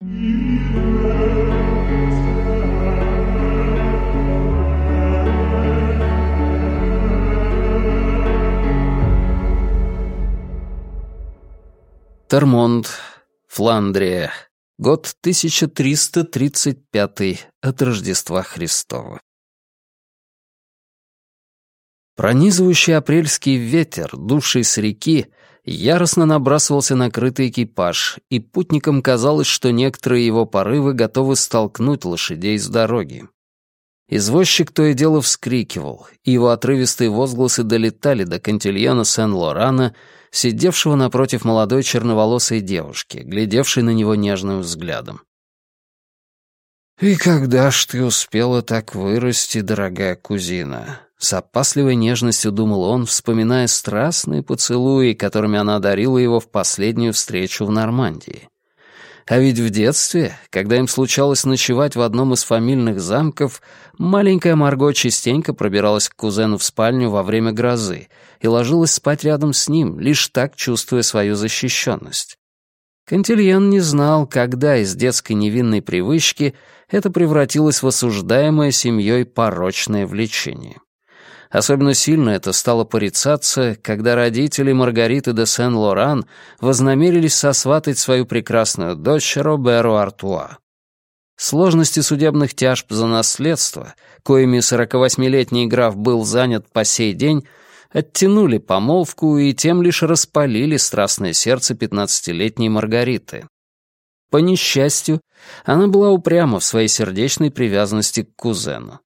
Термонд, Фландрия, год 1335 от Рождества Христова. Пронизывающий апрельский ветер, дувший с реки, яростно набрасывался на крытый экипаж, и путникам казалось, что некоторые его порывы готовы столкнуть лошадей с дороги. Извозчик то и дело вскрикивал, и его отрывистые возгласы долетали до Кантильона Сен-Лорана, сидевшего напротив молодой черноволосой девушки, глядевшей на него нежным взглядом. «И когда ж ты успела так вырасти, дорогая кузина?» С опасливой нежностью думал он, вспоминая страстные поцелуи, которыми она одарила его в последнюю встречу в Нормандии. А ведь в детстве, когда им случалось ночевать в одном из фамильных замков, маленькая Марго частенько пробиралась к кузену в спальню во время грозы и ложилась спать рядом с ним, лишь так чувствуя свою защищенность. Кантильен не знал, когда из детской невинной привычки это превратилось в осуждаемое семьей порочное влечение. Особенно сильно это стало порицаться, когда родители Маргариты де Сен-Лоран вознамерились сосватать свою прекрасную дочь Роберу Артуа. Сложности судебных тяжб за наследство, коими 48-летний граф был занят по сей день, оттянули помолвку и тем лишь распалили страстное сердце 15-летней Маргариты. По несчастью, она была упряма в своей сердечной привязанности к кузену.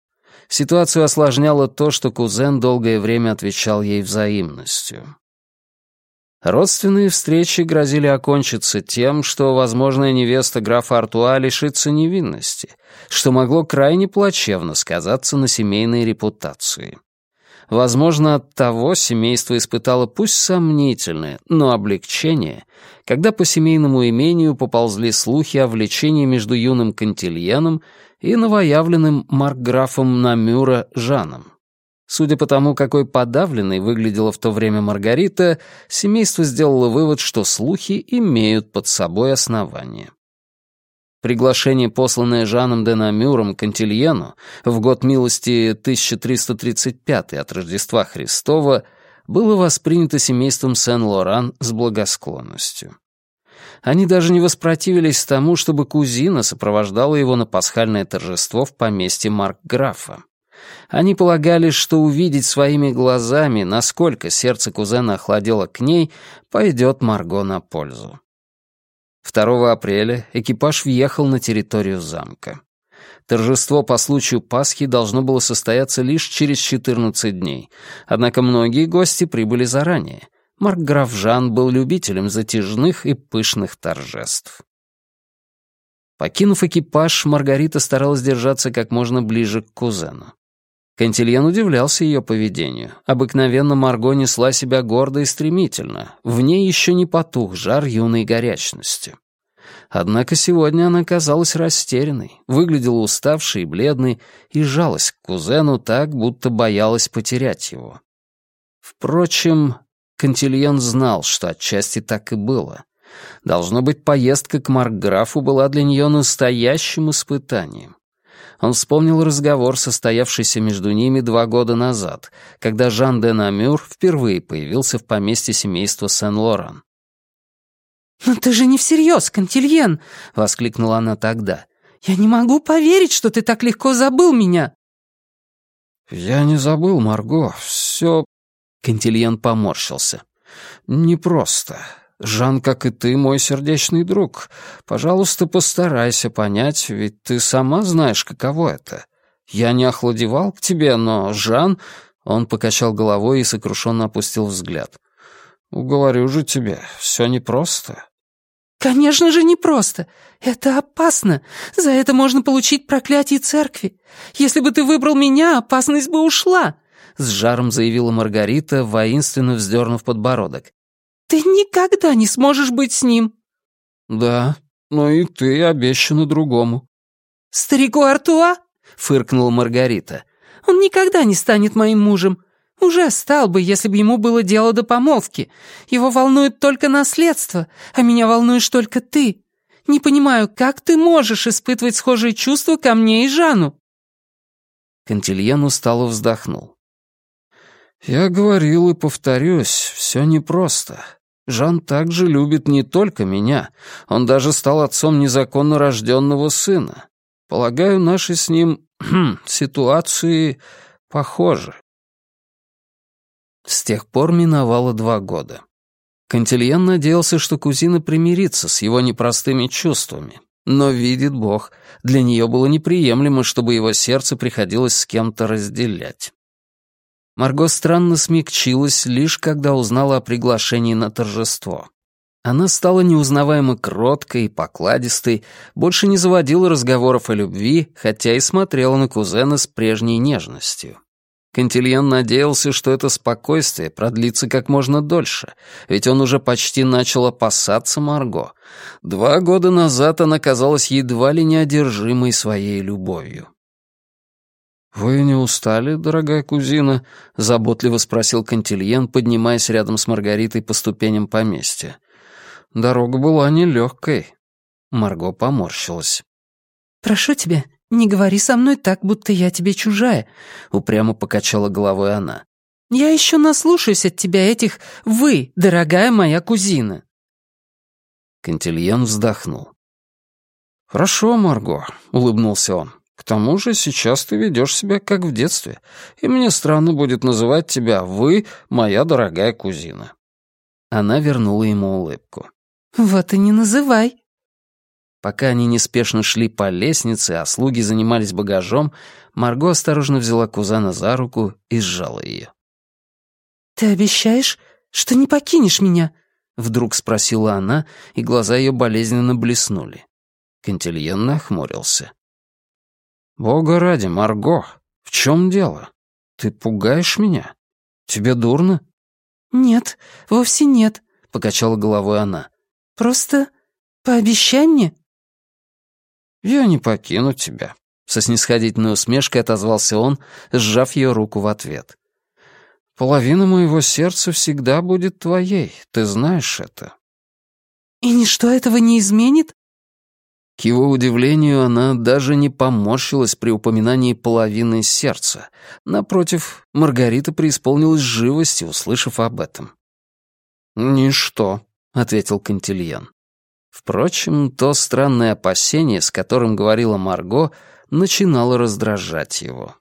Ситуацию осложняло то, что кузен долгое время отвечал ей взаимностью. Родственные встречи грозили окончиться тем, что возможная невеста графа Артуа лишится невинности, что могло крайне плачевно сказаться на семейной репутации. Возможно, от того семейство испытало пусть сомнительное, но облегчение, когда по семейному имению поползли слухи о влечении между юным Кантильеном и новоявленным маркграфом Намюра Жаном. Судя по тому, какой подавленной выглядела в то время Маргарита, семейство сделало вывод, что слухи имеют под собой основание. Приглашение, посланное Жаном де Намюром Антильену в год милости 1335 от Рождества Христова, было воспринято семейством Сен-Лоран с благосклонностью. Они даже не воспротивились тому, чтобы кузина сопровождала его на пасхальное торжество в поместье Маркграфа. Они полагали, что увидеть своими глазами, насколько сердце кузена охладело к ней, пойдет Марго на пользу. 2 апреля экипаж въехал на территорию замка. Торжество по случаю Пасхи должно было состояться лишь через 14 дней, однако многие гости прибыли заранее, Маркграф Жан был любителем затяжных и пышных торжеств. Покинув экипаж, Маргарита старалась держаться как можно ближе к кузену. Кантильен удивлялся ее поведению. Обыкновенно Марго несла себя гордо и стремительно. В ней еще не потух жар юной горячности. Однако сегодня она казалась растерянной, выглядела уставшей и бледной и жалась к кузену так, будто боялась потерять его. Впрочем, Кантильон знал, что отчасти так и было. Должно быть, поездка к Маркграфу была для нее настоящим испытанием. Он вспомнил разговор, состоявшийся между ними два года назад, когда Жан де Намюр впервые появился в поместье семейства Сен-Лоран. «Но ты же не всерьез, Кантильен!» — воскликнула она тогда. «Я не могу поверить, что ты так легко забыл меня!» «Я не забыл, Марго. Все Кантильен поморщился. «Непросто. Жан, как и ты, мой сердечный друг. Пожалуйста, постарайся понять, ведь ты сама знаешь, каково это. Я не охладевал к тебе, но Жан...» Он покачал головой и сокрушенно опустил взгляд. «Говорю же тебе, все непросто». «Конечно же непросто. Это опасно. За это можно получить проклятие церкви. Если бы ты выбрал меня, опасность бы ушла. — с жаром заявила Маргарита, воинственно вздернув подбородок. «Ты никогда не сможешь быть с ним!» «Да, но и ты обещана другому». «Старику Артуа?» — фыркнула Маргарита. «Он никогда не станет моим мужем. Уже стал бы, если бы ему было дело до помолвки. Его волнует только наследство, а меня волнуешь только ты. Не понимаю, как ты можешь испытывать схожие чувства ко мне и Жану?» Кантильен устало вздохнул. «Я говорил и повторюсь, все непросто. Жан также любит не только меня, он даже стал отцом незаконно рожденного сына. Полагаю, наши с ним хм, ситуации похожи». С тех пор миновало два года. Кантильен надеялся, что кузина примирится с его непростыми чувствами. Но, видит Бог, для нее было неприемлемо, чтобы его сердце приходилось с кем-то разделять. Марго странно смягчилась, лишь когда узнала о приглашении на торжество. Она стала неузнаваемо кроткой и покладистой, больше не заводила разговоров о любви, хотя и смотрела на кузена с прежней нежностью. Кантильен надеялся, что это спокойствие продлится как можно дольше, ведь он уже почти начал опасаться Марго. Два года назад она казалась едва ли неодержимой своей любовью. «Вы не устали, дорогая кузина?» — заботливо спросил Кантильен, поднимаясь рядом с Маргаритой по ступеням поместья. «Дорога была нелегкой». Марго поморщилась. «Прошу тебя, «Не говори со мной так, будто я тебе чужая», — упрямо покачала головой она. «Я еще наслушаюсь от тебя этих «вы», дорогая моя кузина». Кантильен вздохнул. «Хорошо, Марго», — улыбнулся он. «К тому же сейчас ты ведешь себя как в детстве, и мне странно будет называть тебя «вы», моя дорогая кузина». Она вернула ему улыбку. «Вот и не называй», Пока они неспешно шли по лестнице, а слуги занимались багажом, Марго осторожно взяла Кузана за руку и сжала ее. «Ты обещаешь, что не покинешь меня?» — вдруг спросила она, и глаза ее болезненно блеснули. Кантильен нахмурился. «Бога ради, Марго, в чем дело? Ты пугаешь меня? Тебе дурно?» «Нет, вовсе нет», — покачала головой она. «Просто пообещай мне». «Я не покину тебя», — со снисходительной усмешкой отозвался он, сжав ее руку в ответ. «Половина моего сердца всегда будет твоей, ты знаешь это». «И ничто этого не изменит?» К его удивлению, она даже не поморщилась при упоминании половины сердца. Напротив, Маргарита преисполнилась живости, услышав об этом. «Ничто», — ответил Кантильян. Впрочем, то странное опасение, с которым говорила Марго, начинало раздражать его.